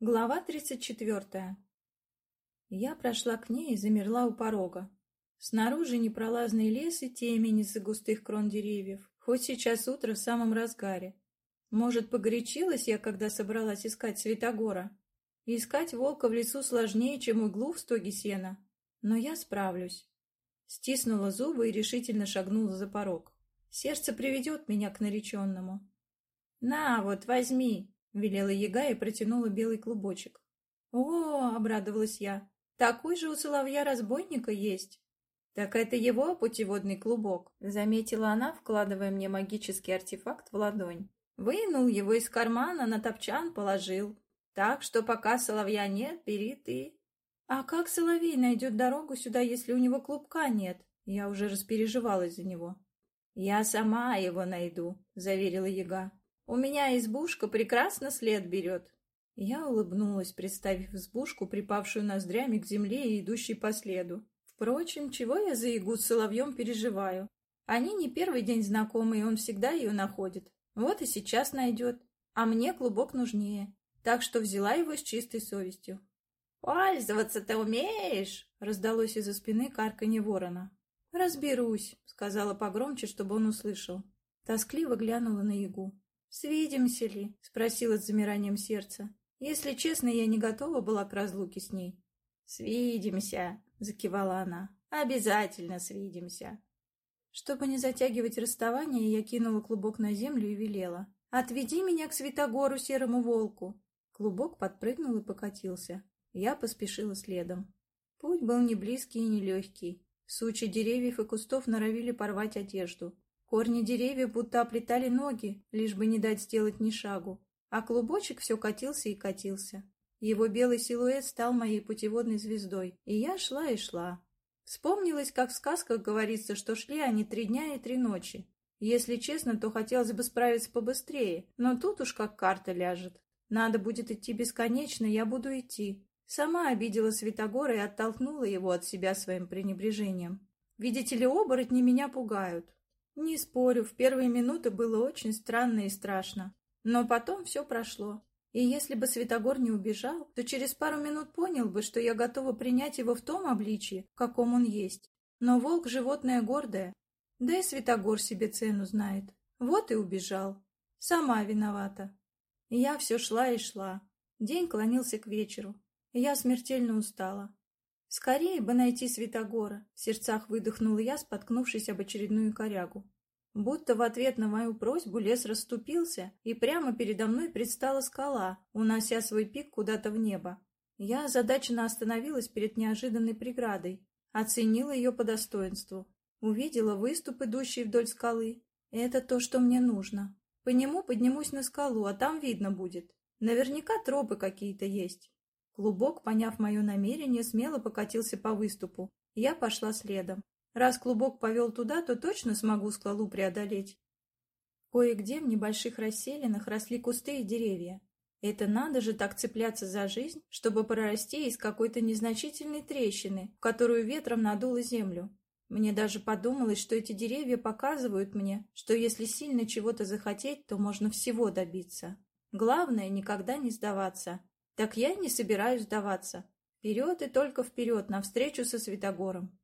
Глава тридцать четвертая. Я прошла к ней и замерла у порога. Снаружи непролазный лес и темень из-за густых крон деревьев, хоть сейчас утро в самом разгаре. Может, погорячилась я, когда собралась искать Святогора? искать волка в лесу сложнее, чем углу в стоге сена. Но я справлюсь. Стиснула зубы и решительно шагнула за порог. Сердце приведет меня к нареченному. «На, вот, возьми!» — велела яга и протянула белый клубочек. «О!» — обрадовалась я. «Такой же у соловья-разбойника есть!» «Так это его путеводный клубок», — заметила она, вкладывая мне магический артефакт в ладонь. Вынул его из кармана, на топчан положил. Так что пока соловья нет, бери ты. А как соловей найдет дорогу сюда, если у него клубка нет? Я уже распереживалась за него. Я сама его найду, заверила яга. У меня избушка прекрасно след берет. Я улыбнулась, представив избушку, припавшую ноздрями к земле и идущей по следу. Впрочем, чего я за ягу с соловьем переживаю? Они не первый день знакомы, и он всегда ее находит. Вот и сейчас найдет. А мне клубок нужнее. Так что взяла его с чистой совестью. «Пользоваться ты умеешь?» — раздалось из-за спины карканье ворона. «Разберусь», — сказала погромче, чтобы он услышал. Тоскливо глянула на ягу. «Свидимся ли?» — спросила с замиранием сердца. Если честно, я не готова была к разлуке с ней. «Свидимся!» — закивала она. «Обязательно свидимся!» Чтобы не затягивать расставание, я кинула клубок на землю и велела. «Отведи меня к Святогору Серому Волку!» Клубок подпрыгнул и покатился. Я поспешила следом. Путь был не близкий и не легкий. Сучи деревьев и кустов норовили порвать одежду. Корни деревьев будто оплетали ноги, лишь бы не дать сделать ни шагу. А клубочек все катился и катился. Его белый силуэт стал моей путеводной звездой, и я шла и шла. Вспомнилось, как в сказках говорится, что шли они три дня и три ночи. Если честно, то хотелось бы справиться побыстрее, но тут уж как карта ляжет. Надо будет идти бесконечно, я буду идти. Сама обидела Святогора и оттолкнула его от себя своим пренебрежением. Видите ли, оборотни меня пугают. Не спорю, в первые минуты было очень странно и страшно. Но потом все прошло. И если бы Святогор не убежал, то через пару минут понял бы, что я готова принять его в том обличии, каком он есть. Но волк — животное гордое. Да и Святогор себе цену знает. Вот и убежал. Сама виновата. Я все шла и шла. День клонился к вечеру. Я смертельно устала. Скорее бы найти Святогора, в сердцах выдохнула я, споткнувшись об очередную корягу. Будто в ответ на мою просьбу лес расступился, и прямо передо мной предстала скала, унося свой пик куда-то в небо. Я озадаченно остановилась перед неожиданной преградой, оценила ее по достоинству. Увидела выступ, идущий вдоль скалы. Это то, что мне нужно. По нему поднимусь на скалу, а там видно будет. Наверняка тропы какие-то есть. Клубок, поняв мое намерение, смело покатился по выступу. Я пошла следом. Раз клубок повел туда, то точно смогу скалу преодолеть. Кое-где в небольших расселинах росли кусты и деревья. Это надо же так цепляться за жизнь, чтобы прорасти из какой-то незначительной трещины, в которую ветром надуло землю. Мне даже подумалось, что эти деревья показывают мне, что если сильно чего-то захотеть, то можно всего добиться. Главное — никогда не сдаваться, так я не собираюсь сдаваться. Вперед и только вперед, навстречу со Святогором.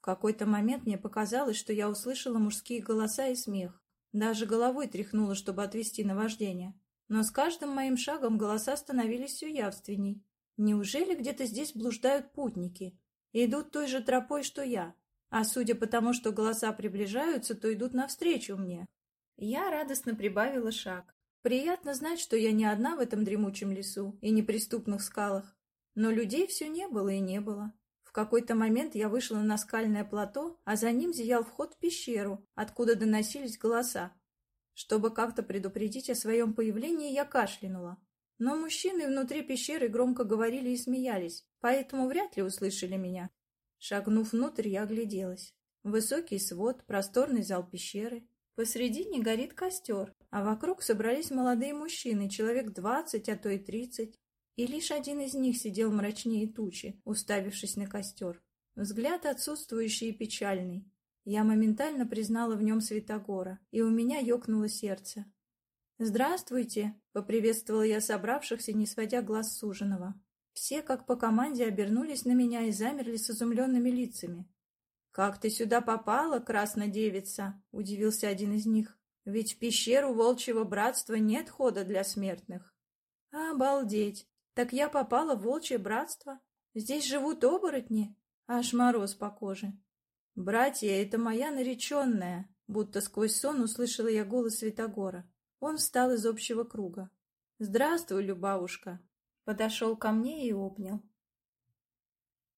В какой-то момент мне показалось, что я услышала мужские голоса и смех. Даже головой тряхнула, чтобы отвести наваждение. Но с каждым моим шагом голоса становились все явственней. Неужели где-то здесь блуждают путники? идут той же тропой, что я. А судя по тому, что голоса приближаются, то идут навстречу мне. Я радостно прибавила шаг. Приятно знать, что я не одна в этом дремучем лесу и неприступных скалах. Но людей все не было и не было. В какой-то момент я вышла на скальное плато, а за ним зиял вход в пещеру, откуда доносились голоса. Чтобы как-то предупредить о своем появлении, я кашлянула. Но мужчины внутри пещеры громко говорили и смеялись, поэтому вряд ли услышали меня. Шагнув внутрь, я огляделась. Высокий свод, просторный зал пещеры. Посредине горит костер, а вокруг собрались молодые мужчины, человек двадцать, а то и тридцать. И лишь один из них сидел мрачнее тучи, уставившись на костер. Взгляд отсутствующий и печальный. Я моментально признала в нем Святогора, и у меня ёкнуло сердце. «Здравствуйте!» — поприветствовала я собравшихся, не сводя глаз с ужиного. Все, как по команде, обернулись на меня и замерли с изумленными лицами. «Как ты сюда попала, красная девица?» — удивился один из них. «Ведь в пещеру волчьего братства нет хода для смертных». «Обалдеть! Так я попала в волчье братство? Здесь живут оборотни? Аж мороз по коже». «Братья, это моя нареченная!» Будто сквозь сон услышала я голос Святогора. Он встал из общего круга. «Здравствуй, Любавушка!» Подошел ко мне и обнял.